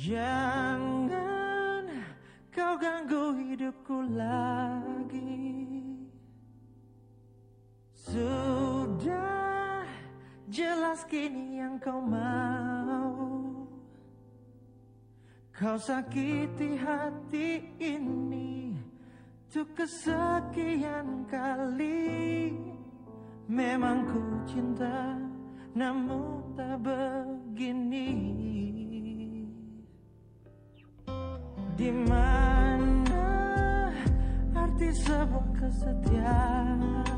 Jangan kau ganggu hidupku lagi. Sudah jelas kini yang kau mau. Kau sakiti hati ini Untuk kesekian kali. Memang ku cinta Namun tak begini Di mana arti sebuah kesetiaan?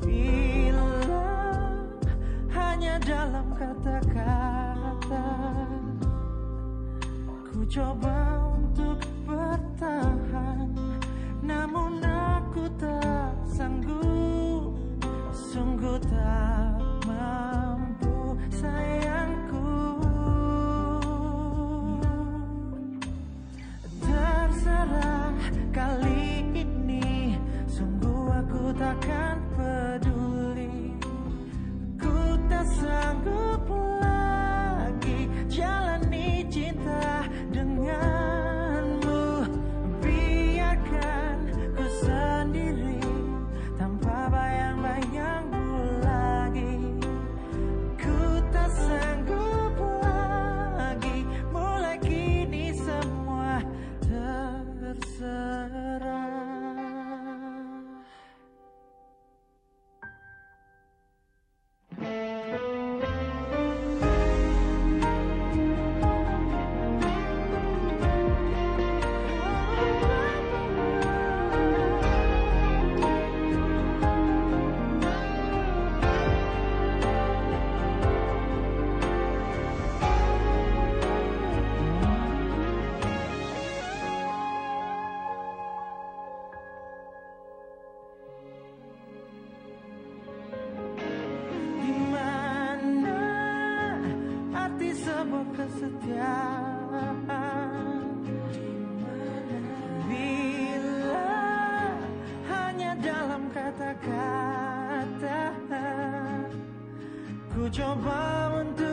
Bila hanya dalam kata-kata Ku coba I can sebuah kesetiaan. Bila hanya dalam kata-kata ku coba untuk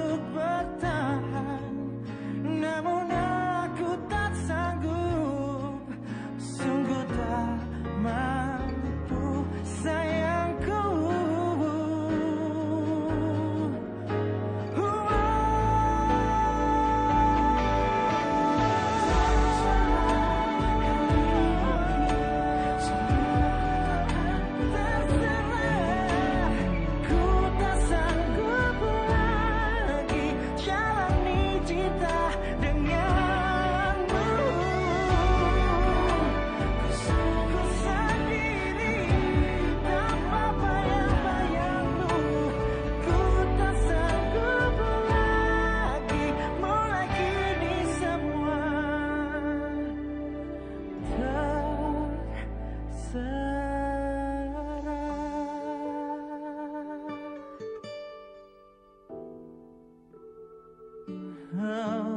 how